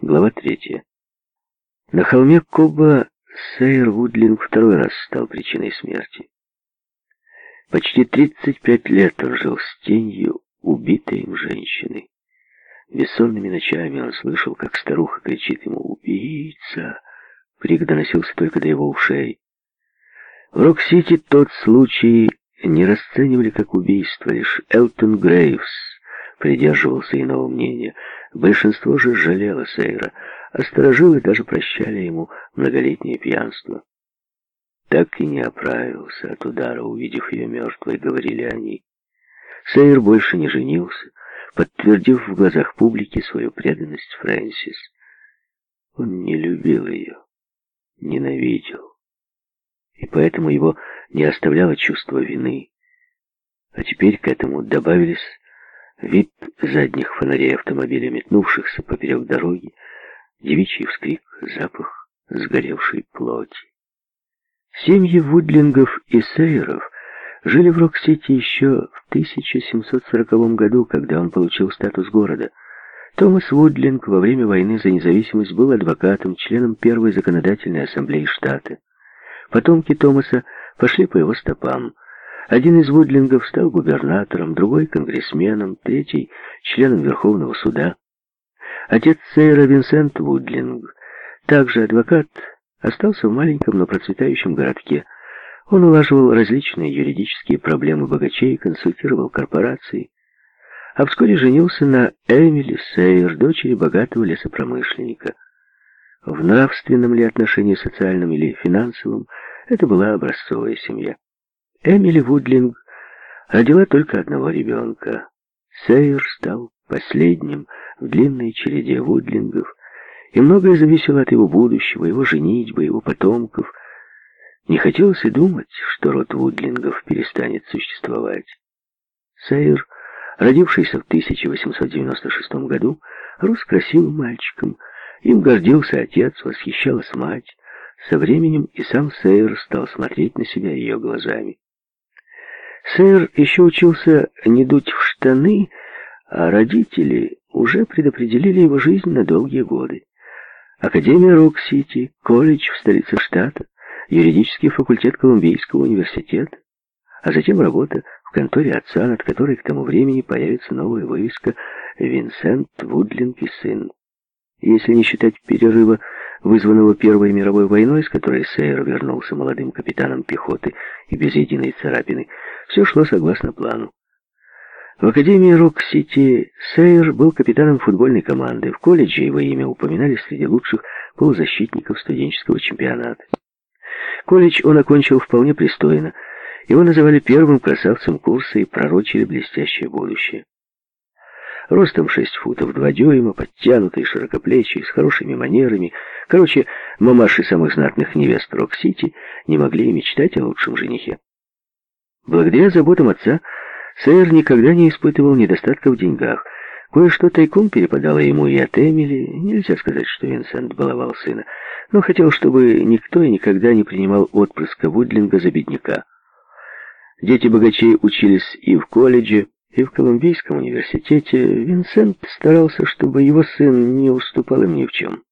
Глава третья. На холме Коба Сейр Вудлинг второй раз стал причиной смерти. Почти 35 лет он жил с тенью убитой им женщины. Бессонными ночами он слышал, как старуха кричит ему «Убийца!» Крик доносился только до его ушей. В Рок-Сити тот случай не расценивали как убийство, лишь Элтон Грейвс придерживался иного мнения. Большинство же жалело Сейра, а сторожилы даже прощали ему многолетнее пьянство. Так и не оправился от удара, увидев ее мертвой, говорили они. Сейр больше не женился, подтвердив в глазах публики свою преданность Фрэнсис. Он не любил ее ненавидел. И поэтому его не оставляло чувство вины. А теперь к этому добавились вид задних фонарей автомобиля, метнувшихся поперек дороги, девичий вскрик, запах сгоревшей плоти. Семьи Вудлингов и Сейеров жили в Рок-Сити еще в 1740 году, когда он получил статус города – Томас Вудлинг во время войны за независимость был адвокатом, членом первой законодательной ассамблеи штата. Потомки Томаса пошли по его стопам. Один из Вудлингов стал губернатором, другой — конгрессменом, третий — членом Верховного суда. Отец Сейра Винсент Вудлинг, также адвокат, остался в маленьком, но процветающем городке. Он улаживал различные юридические проблемы богачей, консультировал корпорации, а вскоре женился на Эмили Сейер, дочери богатого лесопромышленника. В нравственном ли отношении, социальном или финансовом, это была образцовая семья. Эмили Вудлинг родила только одного ребенка. Сейер стал последним в длинной череде Вудлингов, и многое зависело от его будущего, его женитьбы, его потомков. Не хотелось и думать, что род Вудлингов перестанет существовать. Сейер Родившийся в 1896 году, рос красивым мальчиком. Им гордился отец, восхищалась мать. Со временем и сам Сейр стал смотреть на себя ее глазами. Сейр еще учился не дуть в штаны, а родители уже предопределили его жизнь на долгие годы. Академия Рок-Сити, колледж в столице штата, юридический факультет Колумбийского университета, а затем работа в конторе отца, над которой к тому времени появится новая вывеска «Винсент Вудлинг и сын». Если не считать перерыва, вызванного Первой мировой войной, с которой Сейер вернулся молодым капитаном пехоты и без единой царапины, все шло согласно плану. В Академии Рок-Сити Сейер был капитаном футбольной команды. В колледже его имя упоминали среди лучших полузащитников студенческого чемпионата. Колледж он окончил вполне пристойно – его называли первым красавцем курса и пророчили блестящее будущее. Ростом шесть футов два дюйма, подтянутый, широкоплечий, с хорошими манерами. Короче, мамаши самых знатных невест Рок-Сити не могли и мечтать о лучшем женихе. Благодаря заботам отца, сэр никогда не испытывал недостатка в деньгах. Кое-что тайком перепадало ему и от Эмили. Нельзя сказать, что Винсент баловал сына, но хотел, чтобы никто и никогда не принимал отпрыска Вудлинга за бедняка. Дети богачей учились и в колледже, и в Колумбийском университете. Винсент старался, чтобы его сын не уступал им ни в чем.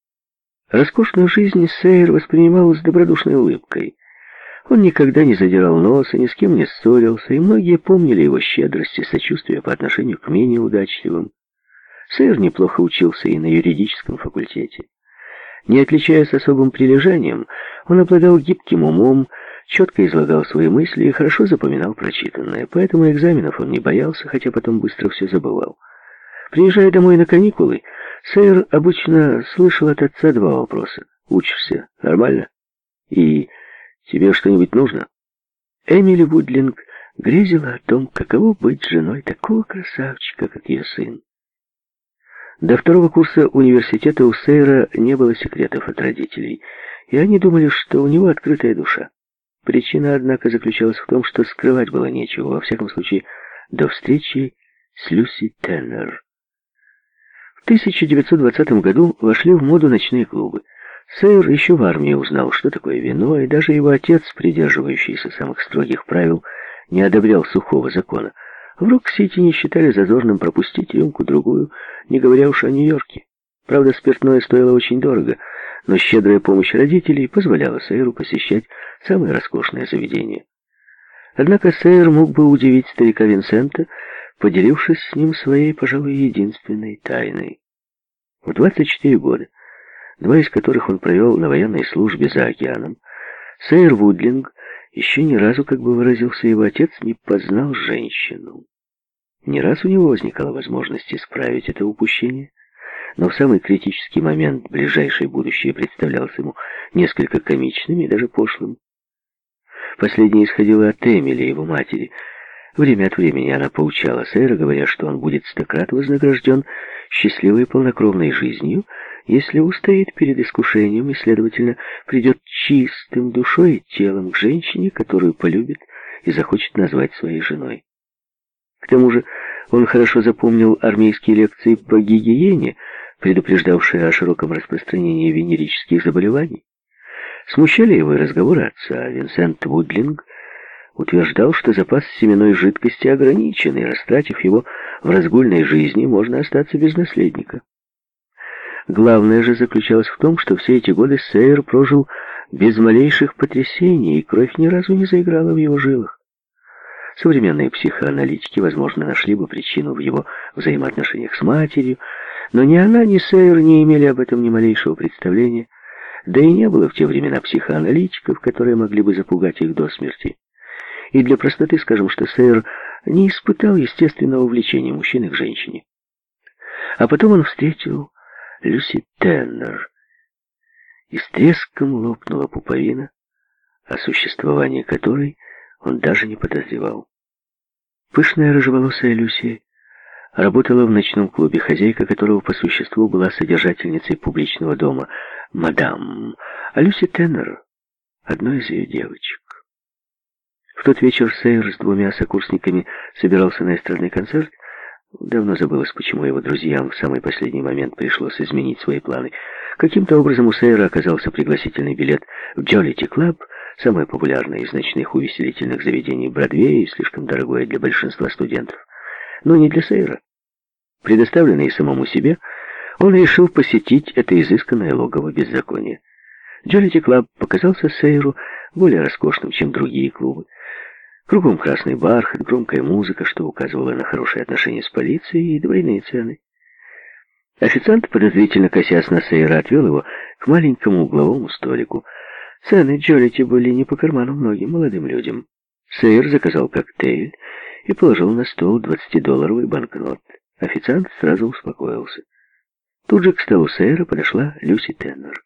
Роскошную жизнь Сейр воспринимал с добродушной улыбкой. Он никогда не задирал носа, ни с кем не ссорился, и многие помнили его щедрость и сочувствие по отношению к менее удачливым. Сейр неплохо учился и на юридическом факультете. Не отличаясь особым прилежанием, он обладал гибким умом, четко излагал свои мысли и хорошо запоминал прочитанное, поэтому экзаменов он не боялся, хотя потом быстро все забывал. Приезжая домой на каникулы, Сейр обычно слышал от отца два вопроса. «Учишься? Нормально? И тебе что-нибудь нужно?» Эмили Вудлинг грезила о том, каково быть женой такого красавчика, как ее сын. До второго курса университета у Сейра не было секретов от родителей, и они думали, что у него открытая душа. Причина, однако, заключалась в том, что скрывать было нечего, во всяком случае, до встречи с Люси Теннер. В 1920 году вошли в моду ночные клубы. Сейр еще в армии узнал, что такое вино, и даже его отец, придерживающийся самых строгих правил, не одобрял сухого закона. В Рок-Сити не считали зазорным пропустить рюмку-другую, не говоря уж о Нью-Йорке. Правда, спиртное стоило очень дорого, но щедрая помощь родителей позволяла Сейру посещать самые роскошные заведения. Однако Сейр мог бы удивить старика Винсента, поделившись с ним своей, пожалуй, единственной тайной. В 24 года, два из которых он провел на военной службе за океаном, Сейр Вудлинг еще ни разу, как бы выразился его отец, не познал женщину. Не раз у него возникала возможность исправить это упущение, но в самый критический момент ближайшее будущее представлялось ему несколько комичным и даже пошлым. Последнее исходило от Эмили, его матери. Время от времени она поучала сэра, говоря, что он будет стократ вознагражден счастливой полнокровной жизнью, если устоит перед искушением и, следовательно, придет чистым душой и телом к женщине, которую полюбит и захочет назвать своей женой. К тому же он хорошо запомнил армейские лекции по гигиене, предупреждавшие о широком распространении венерических заболеваний. Смущали его и разговоры отца. Винсент Вудлинг утверждал, что запас семенной жидкости ограничен, и, растратив его в разгульной жизни, можно остаться без наследника. Главное же заключалось в том, что все эти годы Сейер прожил без малейших потрясений, и кровь ни разу не заиграла в его жилах. Современные психоаналитики, возможно, нашли бы причину в его взаимоотношениях с матерью, но ни она, ни Сейер не имели об этом ни малейшего представления. Да и не было в те времена психоаналитиков, которые могли бы запугать их до смерти. И для простоты скажем, что сэр не испытал естественного влечения мужчины к женщине. А потом он встретил Люси Теннер, и с треском лопнула пуповина, о существовании которой он даже не подозревал. Пышная рыжеволосая Люси работала в ночном клубе, хозяйка которого по существу была содержательницей публичного дома — мадам, а Люси Теннер — одной из ее девочек. В тот вечер Сейр с двумя сокурсниками собирался на эстрадный концерт. Давно забылось, почему его друзьям в самый последний момент пришлось изменить свои планы. Каким-то образом у Сейра оказался пригласительный билет в Jollity Club, самое популярное из ночных увеселительных заведений Бродвея и слишком дорогое для большинства студентов. Но не для Сейра. Предоставленный самому себе, он решил посетить это изысканное логово беззакония. Jollity Club показался Сейру более роскошным, чем другие клубы. Кругом красный бархат, громкая музыка, что указывало на хорошие отношения с полицией и двойные цены. Официант, подозрительно косясь на Сейра, отвел его к маленькому угловому столику. Цены Джолити были не по карману многим молодым людям. Сейр заказал коктейль и положил на стол двадцатидолларовый банкнот. Официант сразу успокоился. Тут же к столу сэра подошла Люси Теннер.